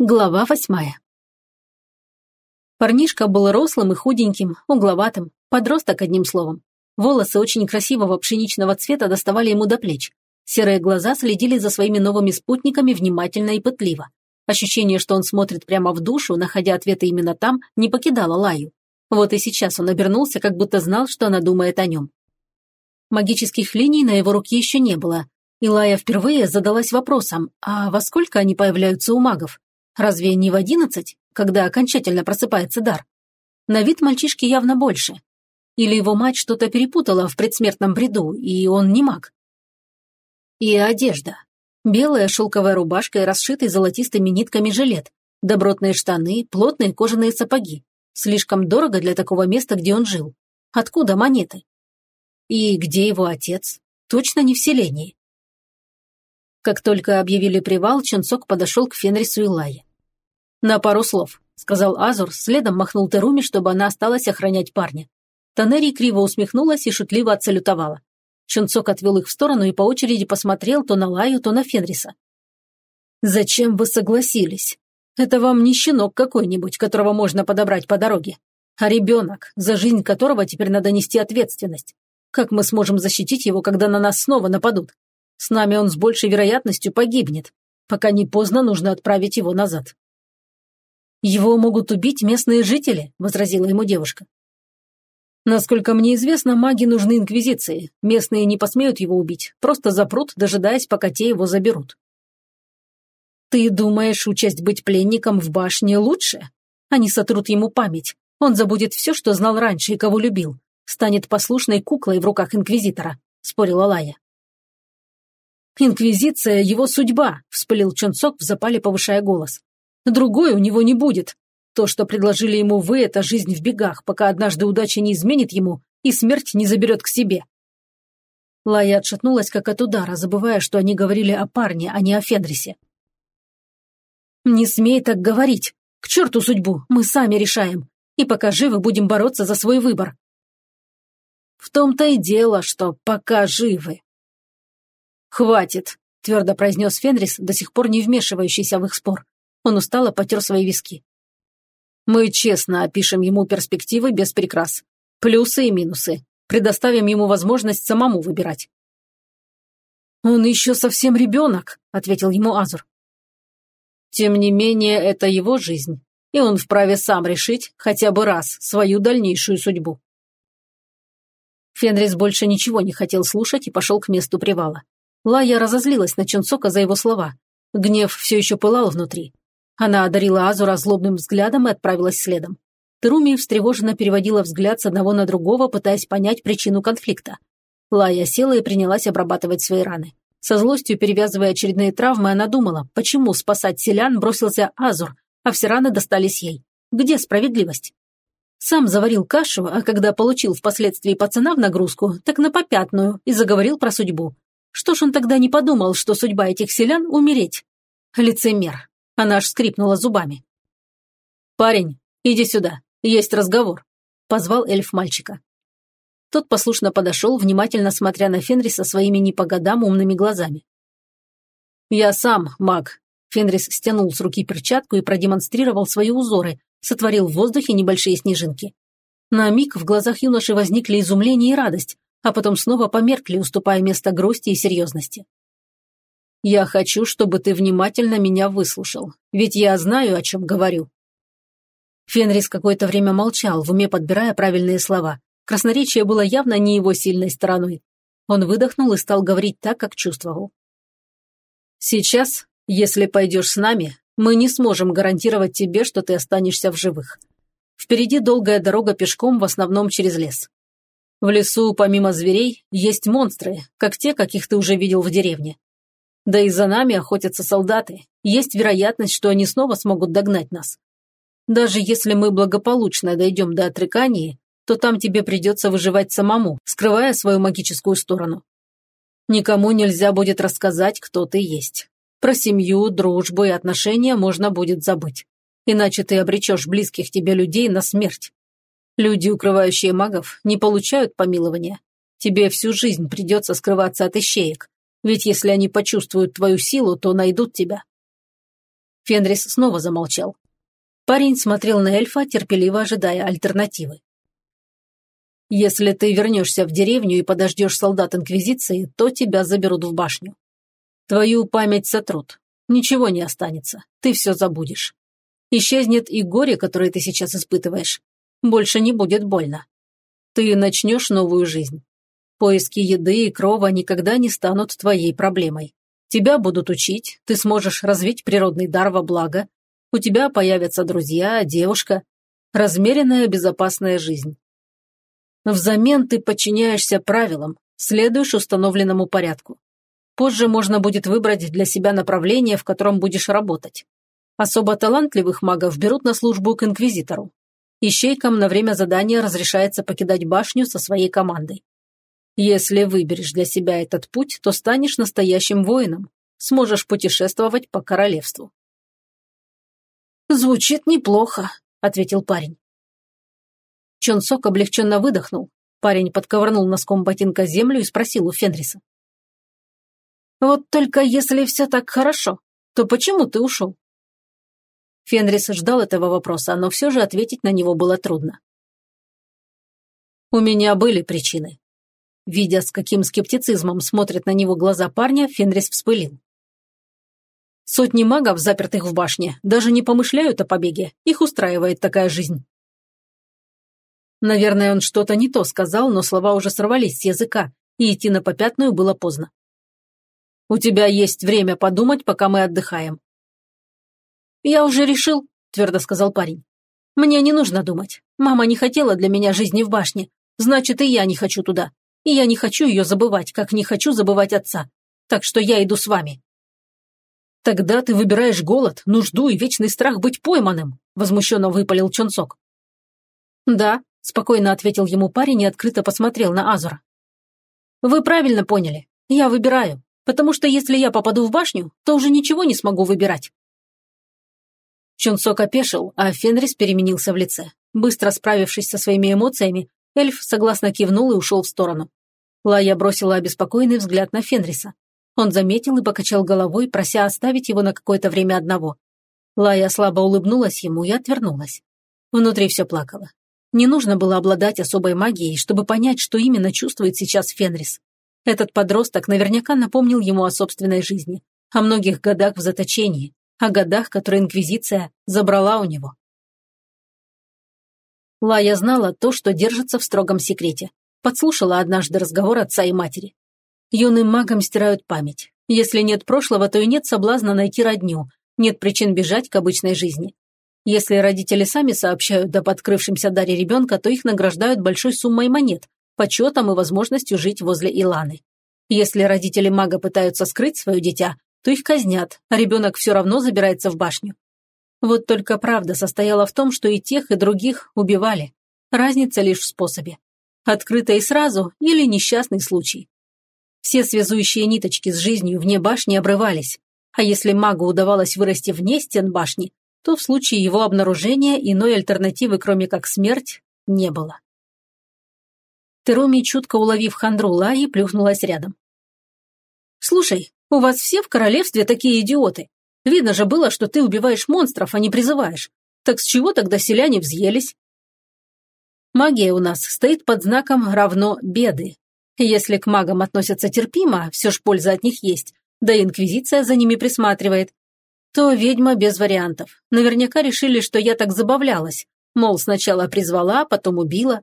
Глава восьмая. Парнишка был рослым и худеньким, угловатым, подросток одним словом. Волосы очень красивого пшеничного цвета доставали ему до плеч. Серые глаза следили за своими новыми спутниками внимательно и пытливо. Ощущение, что он смотрит прямо в душу, находя ответы именно там, не покидало Лаю. Вот и сейчас он обернулся, как будто знал, что она думает о нем. Магических линий на его руке еще не было. И Лая впервые задалась вопросом, а во сколько они появляются у магов? Разве не в одиннадцать, когда окончательно просыпается дар? На вид мальчишки явно больше. Или его мать что-то перепутала в предсмертном бреду, и он не маг. И одежда. Белая шелковая рубашка и расшитый золотистыми нитками жилет, добротные штаны, плотные кожаные сапоги. Слишком дорого для такого места, где он жил. Откуда монеты? И где его отец? Точно не в селении. Как только объявили привал, Чунцок подошел к Фенрису и Лае. «На пару слов», — сказал Азур, следом махнул Теруми, чтобы она осталась охранять парня. Танери криво усмехнулась и шутливо отсалютовала. Чунцок отвел их в сторону и по очереди посмотрел то на Лаю, то на Фенриса. «Зачем вы согласились? Это вам не щенок какой-нибудь, которого можно подобрать по дороге, а ребенок, за жизнь которого теперь надо нести ответственность. Как мы сможем защитить его, когда на нас снова нападут? С нами он с большей вероятностью погибнет. Пока не поздно, нужно отправить его назад. «Его могут убить местные жители», – возразила ему девушка. «Насколько мне известно, маги нужны Инквизиции. Местные не посмеют его убить, просто запрут, дожидаясь, пока те его заберут». «Ты думаешь, участь быть пленником в башне лучше? Они сотрут ему память. Он забудет все, что знал раньше и кого любил. Станет послушной куклой в руках Инквизитора», – спорила Лая. «Инквизиция – его судьба», – вспылил Чунцок в запале, повышая голос. Другой у него не будет. То, что предложили ему вы, это жизнь в бегах, пока однажды удача не изменит ему и смерть не заберет к себе. Лая отшатнулась, как от удара, забывая, что они говорили о парне, а не о Федрисе. «Не смей так говорить. К черту судьбу, мы сами решаем. И пока живы, будем бороться за свой выбор». «В том-то и дело, что пока живы». «Хватит», – твердо произнес Фенрис, до сих пор не вмешивающийся в их спор. Он устало потер свои виски. Мы честно опишем ему перспективы без прикрас. Плюсы и минусы. Предоставим ему возможность самому выбирать. «Он еще совсем ребенок», — ответил ему Азур. «Тем не менее, это его жизнь, и он вправе сам решить хотя бы раз свою дальнейшую судьбу». Фенрис больше ничего не хотел слушать и пошел к месту привала. Лая разозлилась на Чунцока за его слова. Гнев все еще пылал внутри. Она одарила Азура злобным взглядом и отправилась следом. Труми встревоженно переводила взгляд с одного на другого, пытаясь понять причину конфликта. Лая села и принялась обрабатывать свои раны. Со злостью перевязывая очередные травмы, она думала, почему спасать селян бросился Азур, а все раны достались ей. Где справедливость? Сам заварил кашу, а когда получил впоследствии пацана в нагрузку, так на попятную и заговорил про судьбу. Что ж он тогда не подумал, что судьба этих селян – умереть? Лицемер. Она аж скрипнула зубами. «Парень, иди сюда, есть разговор», – позвал эльф мальчика. Тот послушно подошел, внимательно смотря на Фенриса своими не по годам умными глазами. «Я сам маг», – Фенрис стянул с руки перчатку и продемонстрировал свои узоры, сотворил в воздухе небольшие снежинки. На миг в глазах юноши возникли изумление и радость, а потом снова померкли, уступая место грусти и серьезности. Я хочу, чтобы ты внимательно меня выслушал, ведь я знаю, о чем говорю». Фенрис какое-то время молчал, в уме подбирая правильные слова. Красноречие было явно не его сильной стороной. Он выдохнул и стал говорить так, как чувствовал. «Сейчас, если пойдешь с нами, мы не сможем гарантировать тебе, что ты останешься в живых. Впереди долгая дорога пешком, в основном через лес. В лесу, помимо зверей, есть монстры, как те, каких ты уже видел в деревне. Да и за нами охотятся солдаты. Есть вероятность, что они снова смогут догнать нас. Даже если мы благополучно дойдем до отрекании, то там тебе придется выживать самому, скрывая свою магическую сторону. Никому нельзя будет рассказать, кто ты есть. Про семью, дружбу и отношения можно будет забыть. Иначе ты обречешь близких тебе людей на смерть. Люди, укрывающие магов, не получают помилования. Тебе всю жизнь придется скрываться от ищеек, ведь если они почувствуют твою силу, то найдут тебя». Фенрис снова замолчал. Парень смотрел на эльфа, терпеливо ожидая альтернативы. «Если ты вернешься в деревню и подождешь солдат Инквизиции, то тебя заберут в башню. Твою память сотрут. Ничего не останется. Ты все забудешь. Исчезнет и горе, которое ты сейчас испытываешь. Больше не будет больно. Ты начнешь новую жизнь. Поиски еды и крова никогда не станут твоей проблемой. Тебя будут учить, ты сможешь развить природный дар во благо, у тебя появятся друзья, девушка. Размеренная, безопасная жизнь. Взамен ты подчиняешься правилам, следуешь установленному порядку. Позже можно будет выбрать для себя направление, в котором будешь работать. Особо талантливых магов берут на службу к инквизитору. Ищейкам на время задания разрешается покидать башню со своей командой. Если выберешь для себя этот путь, то станешь настоящим воином, сможешь путешествовать по королевству. «Звучит неплохо», — ответил парень. Чон Сок облегченно выдохнул. Парень подковырнул носком ботинка землю и спросил у Фенриса. «Вот только если все так хорошо, то почему ты ушел?» Фенрис ждал этого вопроса, но все же ответить на него было трудно. «У меня были причины». Видя, с каким скептицизмом смотрят на него глаза парня, Фенрис вспылил. Сотни магов, запертых в башне, даже не помышляют о побеге, их устраивает такая жизнь. Наверное, он что-то не то сказал, но слова уже сорвались с языка, и идти на попятную было поздно. «У тебя есть время подумать, пока мы отдыхаем». «Я уже решил», – твердо сказал парень. «Мне не нужно думать. Мама не хотела для меня жизни в башне, значит, и я не хочу туда. И я не хочу ее забывать, как не хочу забывать отца. Так что я иду с вами». «Тогда ты выбираешь голод, нужду и вечный страх быть пойманным», – возмущенно выпалил Чонсок. «Да», – спокойно ответил ему парень и открыто посмотрел на Азура. «Вы правильно поняли. Я выбираю, потому что если я попаду в башню, то уже ничего не смогу выбирать». Чонсок опешил, а Фенрис переменился в лице. Быстро справившись со своими эмоциями, эльф согласно кивнул и ушел в сторону. Лая бросила обеспокоенный взгляд на Фенриса. Он заметил и покачал головой, прося оставить его на какое-то время одного. Лая слабо улыбнулась ему и отвернулась. Внутри все плакало. Не нужно было обладать особой магией, чтобы понять, что именно чувствует сейчас Фенрис. Этот подросток наверняка напомнил ему о собственной жизни, о многих годах в заточении, о годах, которые Инквизиция забрала у него. Лая знала то, что держится в строгом секрете. Подслушала однажды разговор отца и матери. Юным магам стирают память. Если нет прошлого, то и нет соблазна найти родню, нет причин бежать к обычной жизни. Если родители сами сообщают об открывшемся даре ребенка, то их награждают большой суммой монет, почетом и возможностью жить возле Иланы. Если родители мага пытаются скрыть свое дитя, то их казнят, а ребенок все равно забирается в башню. Вот только правда состояла в том, что и тех, и других убивали. Разница лишь в способе. Открыто и сразу или несчастный случай. Все связующие ниточки с жизнью вне башни обрывались, а если магу удавалось вырасти вне стен башни, то в случае его обнаружения иной альтернативы, кроме как смерть, не было. Теруми, чутко уловив хандру Лаи, плюхнулась рядом. «Слушай, у вас все в королевстве такие идиоты. Видно же было, что ты убиваешь монстров, а не призываешь. Так с чего тогда селяне взъелись?» Магия у нас стоит под знаком равно беды, если к магам относятся терпимо, все ж польза от них есть, да инквизиция за ними присматривает, то ведьма без вариантов. Наверняка решили, что я так забавлялась. Мол, сначала призвала, потом убила.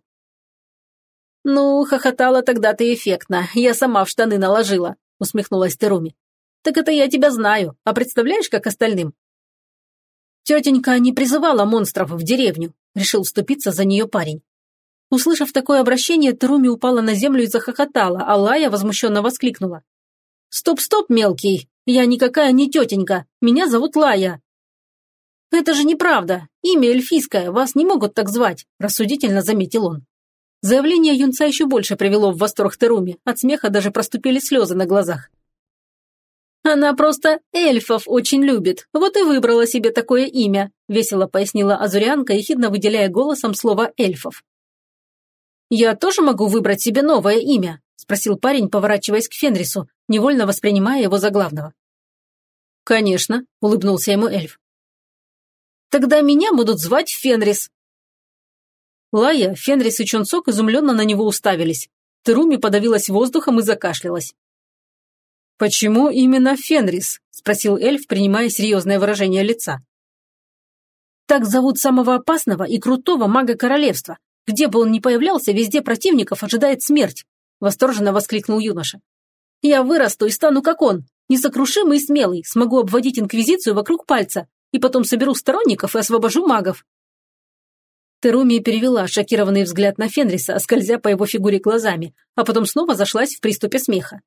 «Ну, хохотала тогда ты эффектно, я сама в штаны наложила», усмехнулась Теруми. «Так это я тебя знаю, а представляешь, как остальным?» «Тетенька не призывала монстров в деревню», решил вступиться за нее парень. Услышав такое обращение, Теруми упала на землю и захохотала, а Лая возмущенно воскликнула. «Стоп-стоп, мелкий! Я никакая не тетенька! Меня зовут Лая!» «Это же неправда! Имя эльфийское, вас не могут так звать!» – рассудительно заметил он. Заявление юнца еще больше привело в восторг Теруми, от смеха даже проступили слезы на глазах. «Она просто эльфов очень любит, вот и выбрала себе такое имя», – весело пояснила Азурианка, ехидно выделяя голосом слово «эльфов». «Я тоже могу выбрать себе новое имя?» – спросил парень, поворачиваясь к Фенрису, невольно воспринимая его за главного. «Конечно», – улыбнулся ему эльф. Тогда меня будут звать Фенрис». Лая, Фенрис и Чунцок изумленно на него уставились. Теруми подавилась воздухом и закашлялась. «Почему именно Фенрис?» – спросил эльф, принимая серьезное выражение лица. «Так зовут самого опасного и крутого мага королевства. Где бы он ни появлялся, везде противников ожидает смерть», – восторженно воскликнул юноша. «Я вырасту и стану как он, несокрушимый и смелый, смогу обводить инквизицию вокруг пальца, и потом соберу сторонников и освобожу магов». Теруми перевела шокированный взгляд на Фенриса, скользя по его фигуре глазами, а потом снова зашлась в приступе смеха.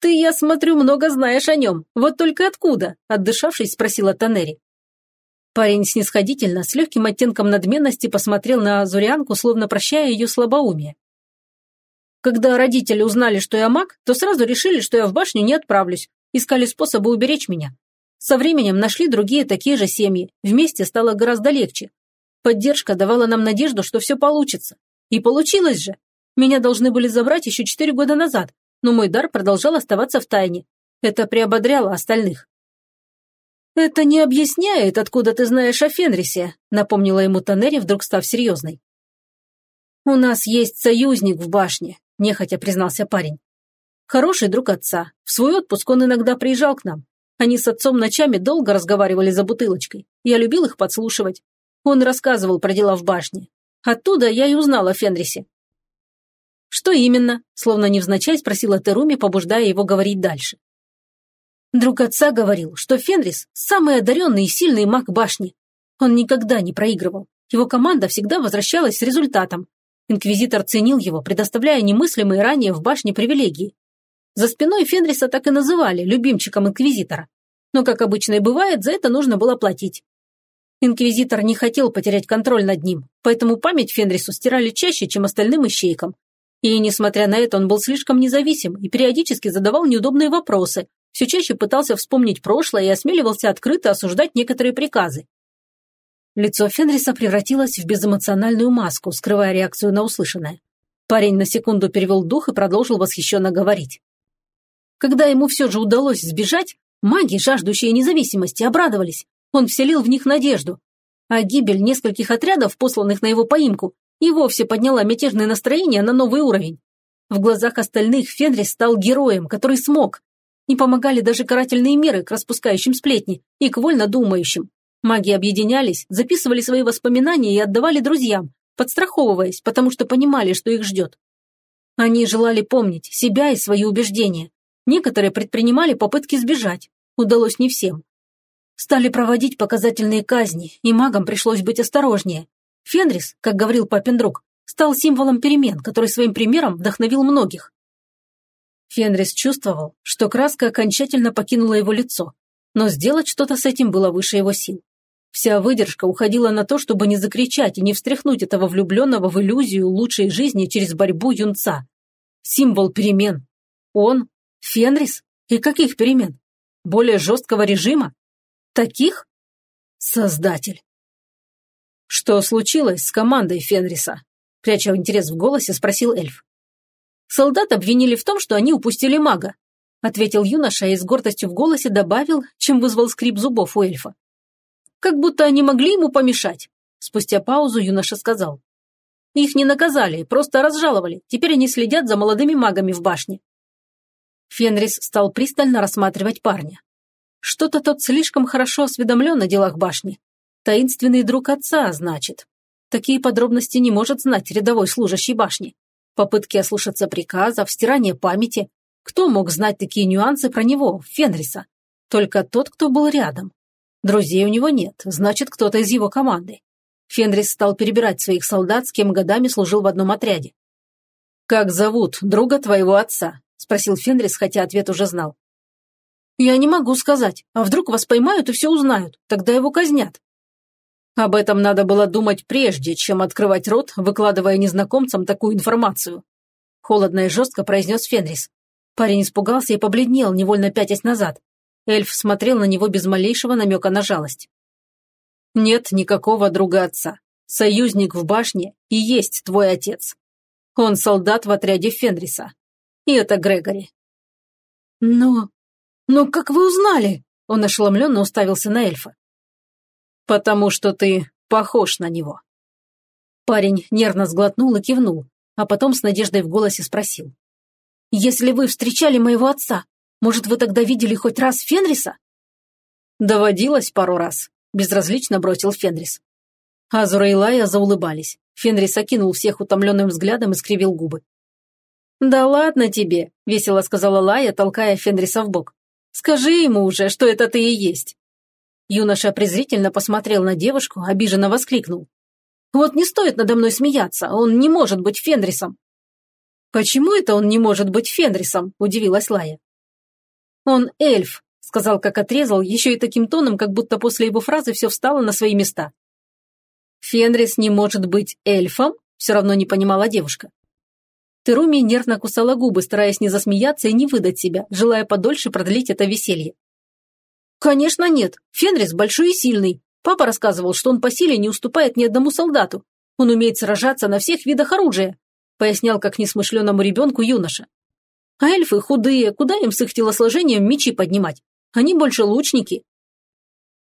«Ты, я смотрю, много знаешь о нем. Вот только откуда?» – отдышавшись, спросила Танери. Парень снисходительно, с легким оттенком надменности посмотрел на Зурианку, словно прощая ее слабоумие. Когда родители узнали, что я маг, то сразу решили, что я в башню не отправлюсь. Искали способы уберечь меня. Со временем нашли другие такие же семьи. Вместе стало гораздо легче. Поддержка давала нам надежду, что все получится. И получилось же. Меня должны были забрать еще четыре года назад, но мой дар продолжал оставаться в тайне. Это приободряло остальных. «Это не объясняет, откуда ты знаешь о Фенрисе», напомнила ему Танери, вдруг став серьезной. «У нас есть союзник в башне», нехотя признался парень. «Хороший друг отца. В свой отпуск он иногда приезжал к нам. Они с отцом ночами долго разговаривали за бутылочкой. Я любил их подслушивать. Он рассказывал про дела в башне. Оттуда я и узнала о Фенрисе. «Что именно?» – словно невзначай спросила Теруми, побуждая его говорить дальше. Друг отца говорил, что Фенрис – самый одаренный и сильный маг башни. Он никогда не проигрывал. Его команда всегда возвращалась с результатом. Инквизитор ценил его, предоставляя немыслимые ранее в башне привилегии. За спиной Фенриса так и называли любимчиком инквизитора. Но, как обычно и бывает, за это нужно было платить. Инквизитор не хотел потерять контроль над ним, поэтому память Фенрису стирали чаще, чем остальным ищейкам, и, несмотря на это, он был слишком независим и периодически задавал неудобные вопросы, все чаще пытался вспомнить прошлое и осмеливался открыто осуждать некоторые приказы. Лицо Фенриса превратилось в безэмоциональную маску, скрывая реакцию на услышанное. Парень на секунду перевел дух и продолжил восхищенно говорить. Когда ему все же удалось сбежать, маги, жаждущие независимости, обрадовались. Он вселил в них надежду. А гибель нескольких отрядов, посланных на его поимку, и вовсе подняла мятежное настроение на новый уровень. В глазах остальных Фенрис стал героем, который смог. Не помогали даже карательные меры к распускающим сплетни и к вольно думающим. Маги объединялись, записывали свои воспоминания и отдавали друзьям, подстраховываясь, потому что понимали, что их ждет. Они желали помнить себя и свои убеждения. Некоторые предпринимали попытки сбежать. Удалось не всем. Стали проводить показательные казни, и магам пришлось быть осторожнее. Фенрис, как говорил папин друг, стал символом перемен, который своим примером вдохновил многих. Фенрис чувствовал, что краска окончательно покинула его лицо, но сделать что-то с этим было выше его сил. Вся выдержка уходила на то, чтобы не закричать и не встряхнуть этого влюбленного в иллюзию лучшей жизни через борьбу юнца. Символ перемен. Он? Фенрис? И каких перемен? Более жесткого режима? Таких? Создатель. «Что случилось с командой Фенриса?» Пряча интерес в голосе, спросил эльф. «Солдат обвинили в том, что они упустили мага», ответил юноша и с гордостью в голосе добавил, чем вызвал скрип зубов у эльфа. «Как будто они могли ему помешать», спустя паузу юноша сказал. «Их не наказали, просто разжаловали. Теперь они следят за молодыми магами в башне». Фенрис стал пристально рассматривать парня. Что-то тот слишком хорошо осведомлен о делах башни. Таинственный друг отца, значит. Такие подробности не может знать рядовой служащий башни. Попытки ослушаться приказов, стирание памяти. Кто мог знать такие нюансы про него, Фенриса? Только тот, кто был рядом. Друзей у него нет, значит, кто-то из его команды. Фенрис стал перебирать своих солдат, с кем годами служил в одном отряде. «Как зовут друга твоего отца?» – спросил Фенрис, хотя ответ уже знал. «Я не могу сказать. А вдруг вас поймают и все узнают? Тогда его казнят», об этом надо было думать прежде, чем открывать рот, выкладывая незнакомцам такую информацию. Холодно и жестко произнес Фенрис. Парень испугался и побледнел, невольно пятясь назад. Эльф смотрел на него без малейшего намека на жалость. «Нет никакого друга отца. Союзник в башне и есть твой отец. Он солдат в отряде Фенриса. И это Грегори». «Но... но как вы узнали?» Он ошеломленно уставился на эльфа. Потому что ты похож на него. Парень нервно сглотнул и кивнул, а потом с надеждой в голосе спросил. «Если вы встречали моего отца, может, вы тогда видели хоть раз Фенриса?» «Доводилось пару раз», – безразлично бросил Фенрис. Азура и Лая заулыбались. Фенрис окинул всех утомленным взглядом и скривил губы. «Да ладно тебе», – весело сказала Лая, толкая Фенриса в бок. «Скажи ему уже, что это ты и есть». Юноша презрительно посмотрел на девушку, обиженно воскликнул. «Вот не стоит надо мной смеяться, он не может быть Фенрисом». «Почему это он не может быть Фенрисом?» – удивилась Лая. «Он эльф», – сказал, как отрезал, еще и таким тоном, как будто после его фразы все встало на свои места. «Фенрис не может быть эльфом?» – все равно не понимала девушка. Теруми нервно кусала губы, стараясь не засмеяться и не выдать себя, желая подольше продлить это веселье. «Конечно нет. Фенрис большой и сильный. Папа рассказывал, что он по силе не уступает ни одному солдату. Он умеет сражаться на всех видах оружия», пояснял как несмышленному ребенку юноша. «А эльфы худые, куда им с их телосложением мечи поднимать? Они больше лучники».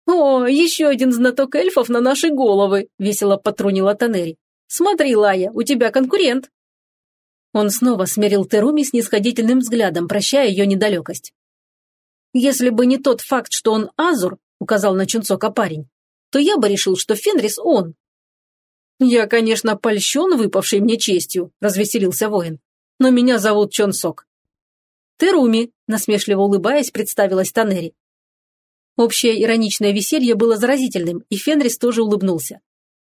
«О, еще один знаток эльфов на наши головы», весело потрунила Танери. «Смотри, Лая, у тебя конкурент». Он снова смерил Теруми с нисходительным взглядом, прощая ее недалекость. «Если бы не тот факт, что он Азур», — указал на Чунцока парень, то я бы решил, что Фенрис он. «Я, конечно, польщен выпавшей мне честью», — развеселился воин. «Но меня зовут Чонсок». «Теруми», — насмешливо улыбаясь, представилась Танери. Общее ироничное веселье было заразительным, и Фенрис тоже улыбнулся.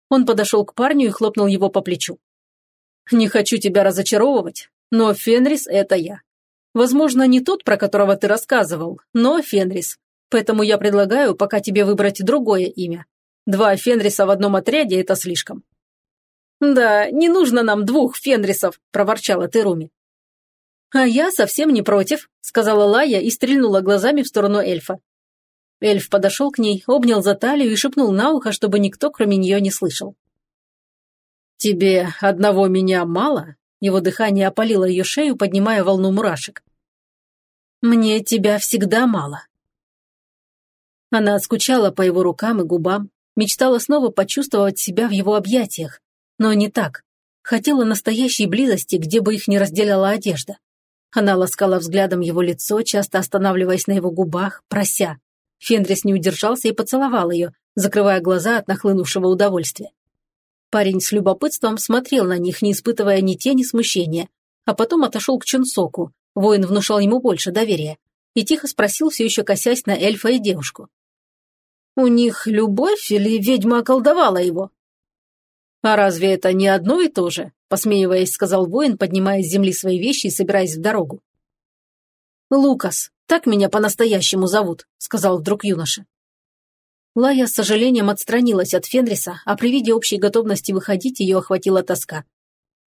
Он подошел к парню и хлопнул его по плечу. Не хочу тебя разочаровывать, но Фенрис – это я. Возможно, не тот, про которого ты рассказывал, но Фенрис. Поэтому я предлагаю пока тебе выбрать другое имя. Два Фенриса в одном отряде – это слишком». «Да, не нужно нам двух Фенрисов», – проворчала Теруми. «А я совсем не против», – сказала Лая и стрельнула глазами в сторону эльфа. Эльф подошел к ней, обнял за талию и шепнул на ухо, чтобы никто, кроме нее, не слышал. «Тебе одного меня мало?» Его дыхание опалило ее шею, поднимая волну мурашек. «Мне тебя всегда мало». Она скучала по его рукам и губам, мечтала снова почувствовать себя в его объятиях, но не так. Хотела настоящей близости, где бы их не разделяла одежда. Она ласкала взглядом его лицо, часто останавливаясь на его губах, прося. Фенрис не удержался и поцеловал ее, закрывая глаза от нахлынувшего удовольствия. Парень с любопытством смотрел на них, не испытывая ни тени смущения, а потом отошел к Чунсоку. Воин внушал ему больше доверия. И тихо спросил, все еще косясь на эльфа и девушку. «У них любовь или ведьма околдовала его?» «А разве это не одно и то же?» – посмеиваясь, сказал воин, поднимая с земли свои вещи и собираясь в дорогу. «Лукас, так меня по-настоящему зовут», – сказал вдруг юноша. Лая с сожалением отстранилась от Фенриса, а при виде общей готовности выходить ее охватила тоска.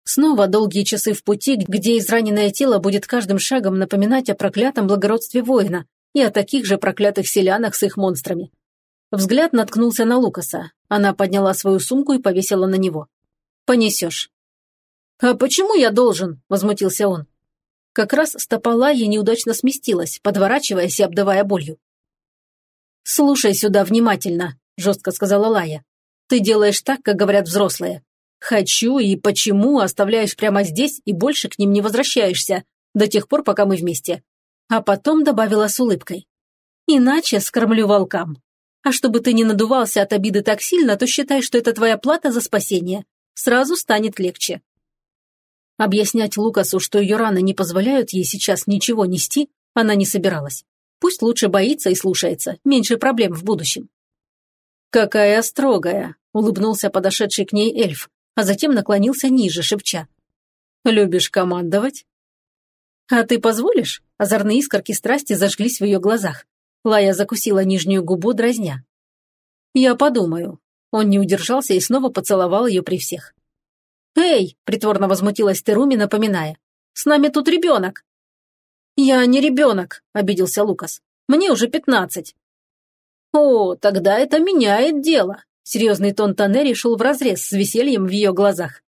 Снова долгие часы в пути, где израненное тело будет каждым шагом напоминать о проклятом благородстве воина и о таких же проклятых селянах с их монстрами. Взгляд наткнулся на Лукаса. Она подняла свою сумку и повесила на него. «Понесешь». «А почему я должен?» – возмутился он. Как раз стопа Лаи неудачно сместилась, подворачиваясь и обдавая болью. «Слушай сюда внимательно», – жестко сказала Лая. «Ты делаешь так, как говорят взрослые. Хочу и почему оставляешь прямо здесь и больше к ним не возвращаешься, до тех пор, пока мы вместе». А потом добавила с улыбкой. «Иначе скормлю волкам. А чтобы ты не надувался от обиды так сильно, то считай, что это твоя плата за спасение. Сразу станет легче». Объяснять Лукасу, что ее раны не позволяют ей сейчас ничего нести, она не собиралась. Пусть лучше боится и слушается, меньше проблем в будущем. «Какая строгая!» – улыбнулся подошедший к ней эльф, а затем наклонился ниже, шепча. «Любишь командовать?» «А ты позволишь?» – озорные искорки страсти зажглись в ее глазах. Лая закусила нижнюю губу, дразня. «Я подумаю». Он не удержался и снова поцеловал ее при всех. «Эй!» – притворно возмутилась Теруми, напоминая. «С нами тут ребенок!» «Я не ребенок», – обиделся Лукас. «Мне уже пятнадцать». «О, тогда это меняет дело», – серьезный тон Танери шел вразрез с весельем в ее глазах.